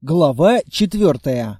Глава четвертая.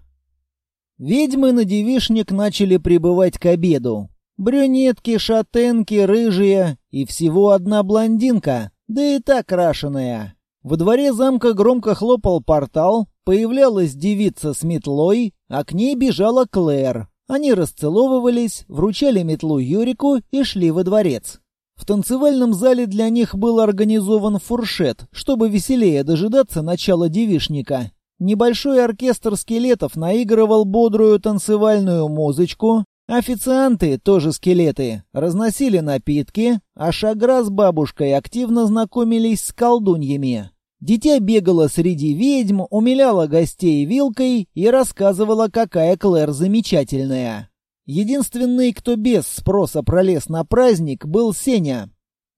Ведьмы на девишник начали прибывать к обеду. Брюнетки, шатенки, рыжие и всего одна блондинка, да и та крашеная. Во дворе замка громко хлопал портал, появлялась девица с метлой, а к ней бежала Клэр. Они расцеловывались, вручали метлу Юрику и шли во дворец. В танцевальном зале для них был организован фуршет, чтобы веселее дожидаться начала девишника. Небольшой оркестр скелетов наигрывал бодрую танцевальную музычку. Официанты, тоже скелеты, разносили напитки, а Шагра с бабушкой активно знакомились с колдуньями. Дитя бегало среди ведьм, умиляло гостей вилкой и рассказывала, какая Клэр замечательная. Единственный, кто без спроса пролез на праздник, был Сеня.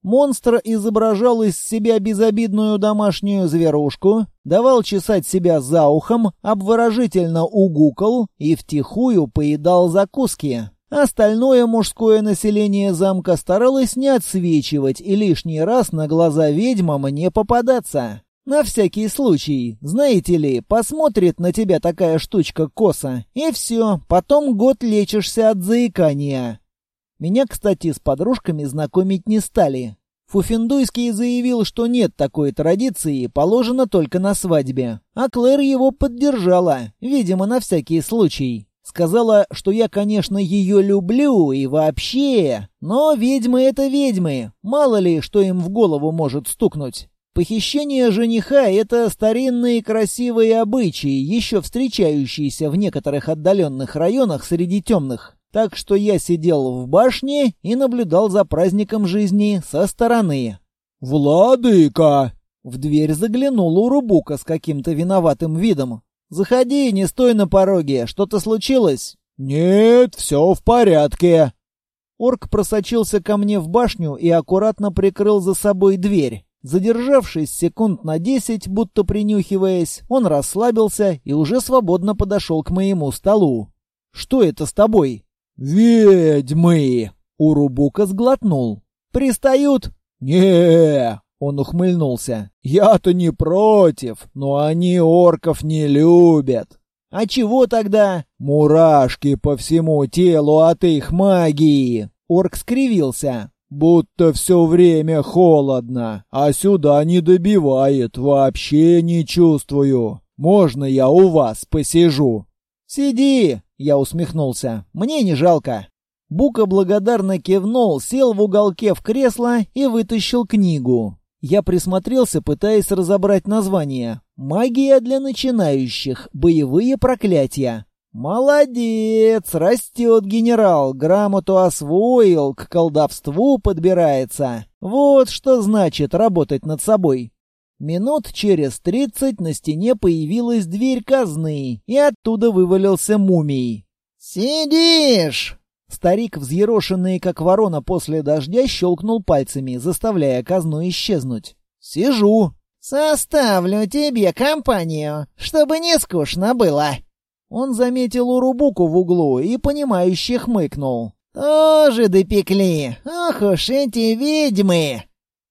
Монстр изображал из себя безобидную домашнюю зверушку, давал чесать себя за ухом, обворожительно угукал и втихую поедал закуски. Остальное мужское население замка старалось не отсвечивать и лишний раз на глаза ведьмам не попадаться. На всякий случай, знаете ли, посмотрит на тебя такая штучка коса, и все, потом год лечишься от заикания. Меня, кстати, с подружками знакомить не стали. Фуфендуйский заявил, что нет такой традиции, положено только на свадьбе. А Клэр его поддержала, видимо, на всякий случай. Сказала, что я, конечно, ее люблю и вообще, но ведьмы — это ведьмы, мало ли, что им в голову может стукнуть. Похищение жениха — это старинные красивые обычаи, еще встречающиеся в некоторых отдаленных районах среди темных. Так что я сидел в башне и наблюдал за праздником жизни со стороны. «Владыка!» В дверь заглянул Урубука с каким-то виноватым видом. «Заходи, не стой на пороге. Что-то случилось?» «Нет, все в порядке». Орк просочился ко мне в башню и аккуратно прикрыл за собой дверь. Задержавшись секунд на десять, будто принюхиваясь, он расслабился и уже свободно подошел к моему столу. «Что это с тобой?» «Ведьмы!» Урубука сглотнул. «Пристают?» не Он ухмыльнулся. «Я-то не против, но они орков не любят». «А чего тогда?» «Мурашки по всему телу от их магии!» Орк скривился. «Будто все время холодно, а сюда не добивает, вообще не чувствую. Можно я у вас посижу?» «Сиди!» Я усмехнулся. «Мне не жалко». Бука благодарно кивнул, сел в уголке в кресло и вытащил книгу. Я присмотрелся, пытаясь разобрать название. «Магия для начинающих. Боевые проклятия». «Молодец! Растет генерал, грамоту освоил, к колдовству подбирается. Вот что значит работать над собой». Минут через тридцать на стене появилась дверь казны, и оттуда вывалился мумий. «Сидишь!» Старик, взъерошенный, как ворона после дождя, щелкнул пальцами, заставляя казну исчезнуть. «Сижу!» «Составлю тебе компанию, чтобы не скучно было!» Он заметил урубуку в углу и, понимающе хмыкнул. «Тоже допекли! Ох уж эти ведьмы!»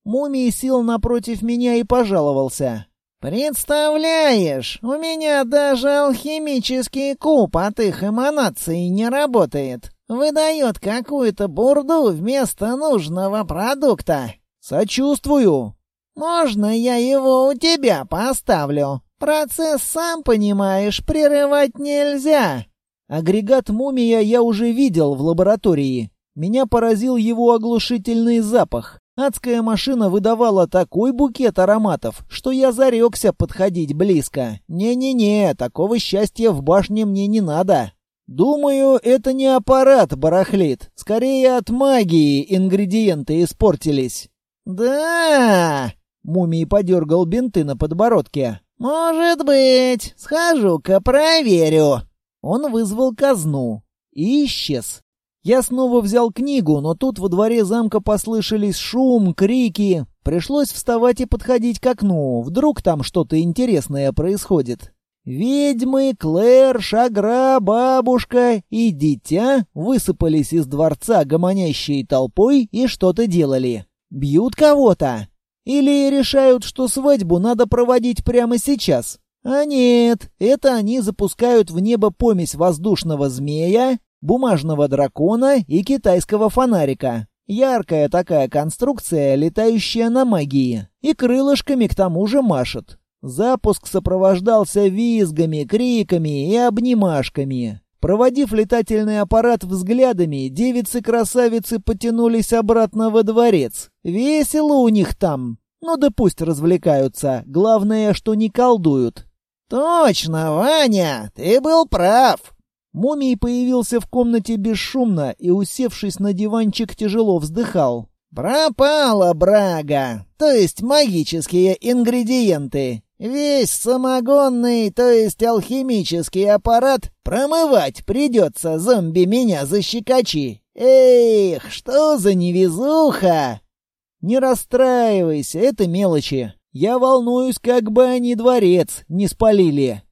Мумий сел напротив меня и пожаловался. «Представляешь, у меня даже алхимический куб от их эманаций не работает. Выдает какую-то бурду вместо нужного продукта». «Сочувствую». «Можно я его у тебя поставлю? Процесс, сам понимаешь, прерывать нельзя». Агрегат мумия я уже видел в лаборатории. Меня поразил его оглушительный запах. Адская машина выдавала такой букет ароматов, что я зарекся подходить близко. Не-не-не, такого счастья в башне мне не надо. Думаю, это не аппарат барахлит. Скорее от магии ингредиенты испортились. Да! Мумий подергал бинты на подбородке. Может быть, схожу-ка проверю. Он вызвал казну и исчез. Я снова взял книгу, но тут во дворе замка послышались шум, крики. Пришлось вставать и подходить к окну. Вдруг там что-то интересное происходит. Ведьмы, Клэр, Шагра, бабушка и дитя высыпались из дворца гомонящей толпой и что-то делали. Бьют кого-то. Или решают, что свадьбу надо проводить прямо сейчас. А нет, это они запускают в небо помесь воздушного змея, бумажного дракона и китайского фонарика. Яркая такая конструкция, летающая на магии, и крылышками к тому же машет. Запуск сопровождался визгами, криками и обнимашками. Проводив летательный аппарат взглядами, девицы-красавицы потянулись обратно во дворец. Весело у них там. Ну да пусть развлекаются, главное, что не колдуют. «Точно, Ваня, ты был прав!» Мумий появился в комнате бесшумно и, усевшись на диванчик, тяжело вздыхал. «Пропала брага, то есть магические ингредиенты. Весь самогонный, то есть алхимический аппарат промывать придется, зомби меня защекочи. Эх, что за невезуха!» «Не расстраивайся, это мелочи. Я волнуюсь, как бы они дворец не спалили».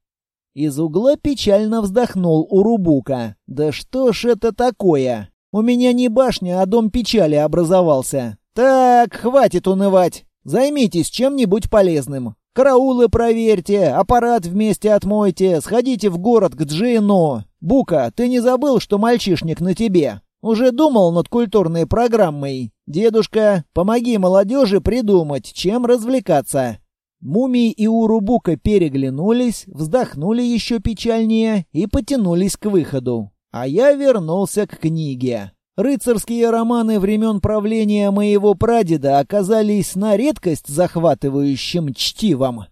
Из угла печально вздохнул Урубука. «Да что ж это такое? У меня не башня, а дом печали образовался. Так, хватит унывать. Займитесь чем-нибудь полезным. Караулы проверьте, аппарат вместе отмойте, сходите в город к Джину. Бука, ты не забыл, что мальчишник на тебе? Уже думал над культурной программой? Дедушка, помоги молодежи придумать, чем развлекаться. Мумий и Урубука переглянулись, вздохнули еще печальнее и потянулись к выходу. А я вернулся к книге. Рыцарские романы времен правления моего прадеда оказались на редкость захватывающим чтивом.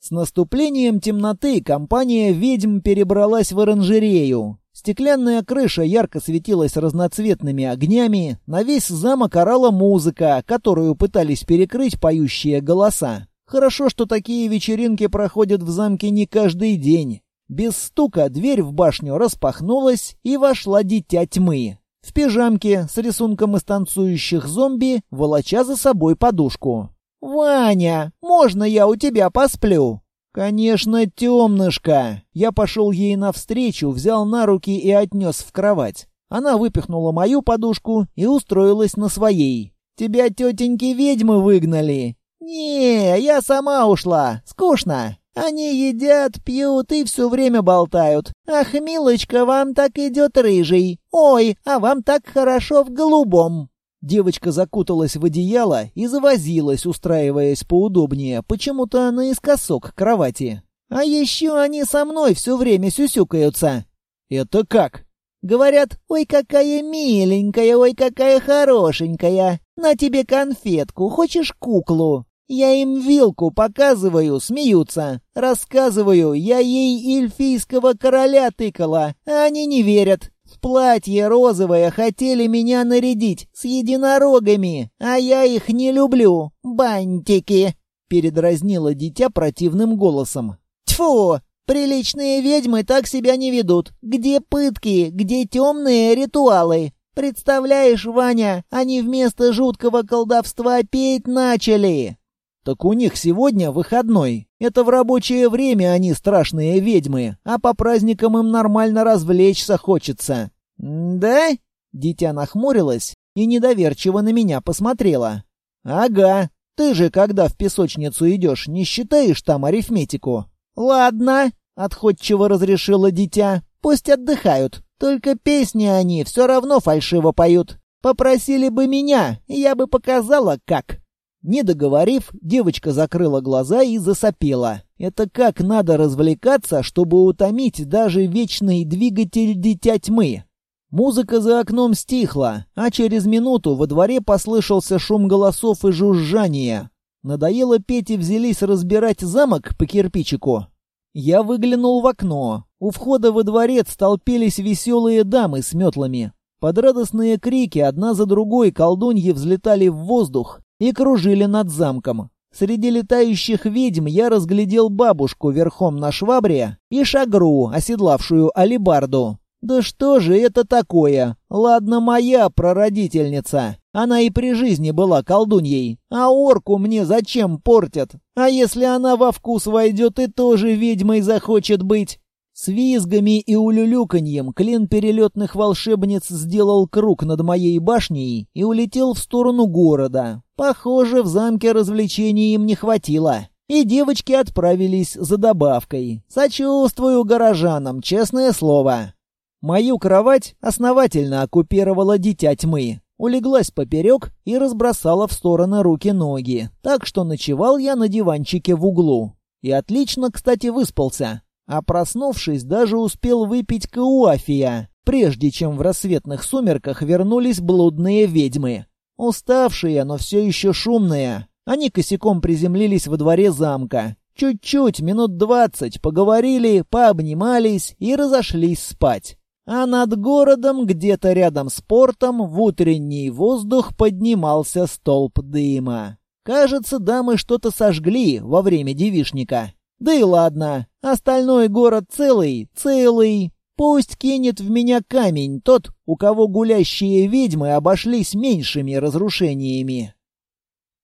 С наступлением темноты компания ведьм перебралась в оранжерею. Стеклянная крыша ярко светилась разноцветными огнями, на весь замок орала музыка, которую пытались перекрыть поющие голоса. Хорошо, что такие вечеринки проходят в замке не каждый день. Без стука дверь в башню распахнулась, и вошла дитя тьмы. В пижамке с рисунком из танцующих зомби, волоча за собой подушку. «Ваня, можно я у тебя посплю?» «Конечно, темнышка!» Я пошел ей навстречу, взял на руки и отнес в кровать. Она выпихнула мою подушку и устроилась на своей. «Тебя тетеньки ведьмы выгнали?» «Не, я сама ушла. Скучно. Они едят, пьют и все время болтают. Ах, милочка, вам так идет рыжий. Ой, а вам так хорошо в голубом». Девочка закуталась в одеяло и завозилась, устраиваясь поудобнее, почему-то наискосок кровати. «А еще они со мной все время сюсюкаются». «Это как?» Говорят, ой, какая миленькая, ой, какая хорошенькая. На тебе конфетку, хочешь куклу? Я им вилку показываю, смеются. Рассказываю, я ей эльфийского короля тыкала, они не верят. В платье розовое хотели меня нарядить с единорогами, а я их не люблю. Бантики!» Передразнила дитя противным голосом. «Тьфу! Приличные ведьмы так себя не ведут. Где пытки, где темные ритуалы? Представляешь, Ваня, они вместо жуткого колдовства петь начали!» Так у них сегодня выходной. Это в рабочее время они страшные ведьмы, а по праздникам им нормально развлечься хочется. Да? Дитя нахмурилась и недоверчиво на меня посмотрела. Ага. Ты же, когда в песочницу идешь, не считаешь там арифметику? Ладно, отходчиво разрешила дитя. Пусть отдыхают. Только песни они все равно фальшиво поют. Попросили бы меня, я бы показала, как. Не договорив, девочка закрыла глаза и засопела. Это как надо развлекаться, чтобы утомить даже вечный двигатель дитя тьмы. Музыка за окном стихла, а через минуту во дворе послышался шум голосов и жужжание. Надоело петь и взялись разбирать замок по кирпичику. Я выглянул в окно. У входа во дворец толпились веселые дамы с метлами. Под радостные крики одна за другой колдуньи взлетали в воздух, и кружили над замком. Среди летающих ведьм я разглядел бабушку верхом на швабре и шагру, оседлавшую алибарду. Да что же это такое? Ладно, моя прародительница. Она и при жизни была колдуньей. А орку мне зачем портят? А если она во вкус войдет и тоже ведьмой захочет быть? С визгами и улюлюканьем клин перелетных волшебниц сделал круг над моей башней и улетел в сторону города. Похоже, в замке развлечений им не хватило. и девочки отправились за добавкой. Сочувствую горожанам, честное слово. Мою кровать основательно оккупировала дитя тьмы. Улеглась поперек и разбросала в стороны руки-ноги, так что ночевал я на диванчике в углу. И отлично, кстати, выспался. А проснувшись, даже успел выпить кауафия, прежде чем в рассветных сумерках вернулись блудные ведьмы. Уставшие, но все еще шумные. Они косяком приземлились во дворе замка. Чуть-чуть, минут двадцать, поговорили, пообнимались и разошлись спать. А над городом, где-то рядом с портом, в утренний воздух поднимался столб дыма. Кажется, дамы что-то сожгли во время девишника. Да и ладно, остальной город целый, целый. Пусть кинет в меня камень тот, у кого гулящие ведьмы обошлись меньшими разрушениями.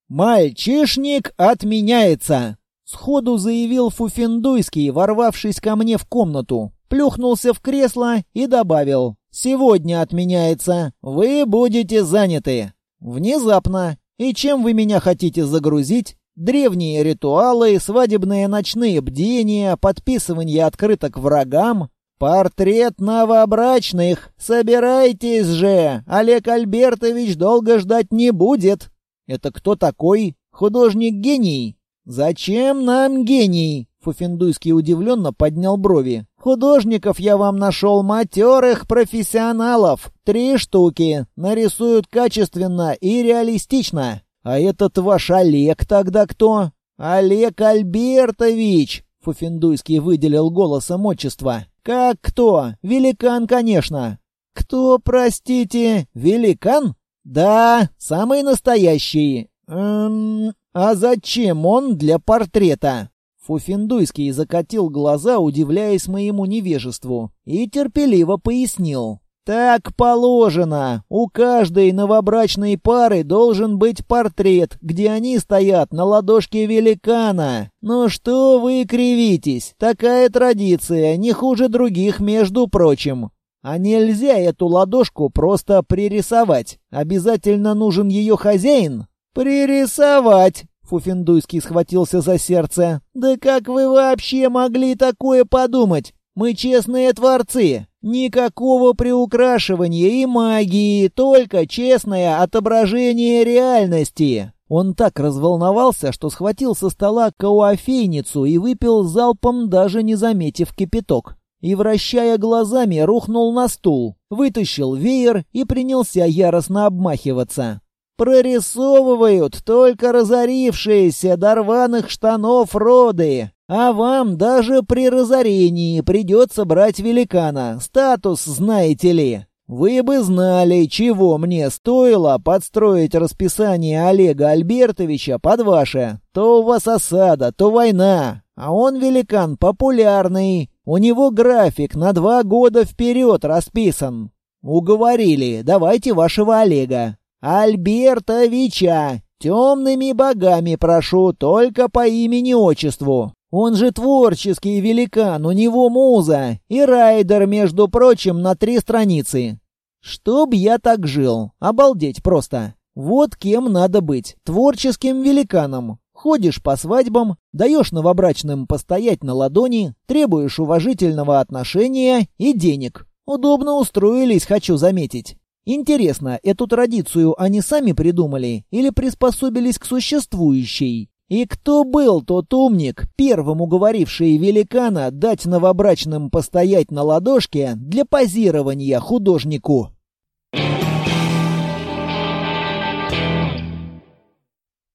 «Мальчишник отменяется!» — сходу заявил Фуфендуйский, ворвавшись ко мне в комнату. Плюхнулся в кресло и добавил. «Сегодня отменяется. Вы будете заняты». «Внезапно. И чем вы меня хотите загрузить?» Древние ритуалы, свадебные ночные бдения, подписывание открыток врагам. Портрет новобрачных. Собирайтесь же. Олег Альбертович долго ждать не будет. Это кто такой? Художник-гений? Зачем нам гений? Фуфендуйский удивленно поднял брови. Художников я вам нашел матерых профессионалов. Три штуки. Нарисуют качественно и реалистично. А этот ваш Олег тогда кто? Олег Альбертович. Фуфендуйский выделил голосом отчества. Как кто? Великан, конечно. Кто, простите, великан? Да, самый настоящий. Эм, а зачем он для портрета? Фуфендуйский закатил глаза, удивляясь моему невежеству, и терпеливо пояснил. «Так положено. У каждой новобрачной пары должен быть портрет, где они стоят на ладошке великана. Ну что вы кривитесь? Такая традиция, не хуже других, между прочим. А нельзя эту ладошку просто пририсовать. Обязательно нужен ее хозяин? Пририсовать!» Фуфендуйский схватился за сердце. «Да как вы вообще могли такое подумать? Мы честные творцы. Никакого приукрашивания и магии, только честное отображение реальности». Он так разволновался, что схватил со стола кауафейницу и выпил залпом, даже не заметив кипяток. И, вращая глазами, рухнул на стул, вытащил веер и принялся яростно обмахиваться. Прорисовывают только разорившиеся до рваных штанов роды. А вам даже при разорении придется брать великана. Статус, знаете ли. Вы бы знали, чего мне стоило подстроить расписание Олега Альбертовича под ваше. То у вас осада, то война. А он великан популярный. У него график на два года вперед расписан. Уговорили, давайте вашего Олега. Альбертовича! Темными богами прошу, только по имени-отчеству. Он же творческий великан, у него муза. И райдер, между прочим, на три страницы. Чтоб я так жил. Обалдеть просто. Вот кем надо быть. Творческим великаном. Ходишь по свадьбам, даешь новобрачным постоять на ладони, требуешь уважительного отношения и денег. Удобно устроились, хочу заметить. Интересно, эту традицию они сами придумали или приспособились к существующей? И кто был тот умник, первым уговоривший великана дать новобрачным постоять на ладошке для позирования художнику?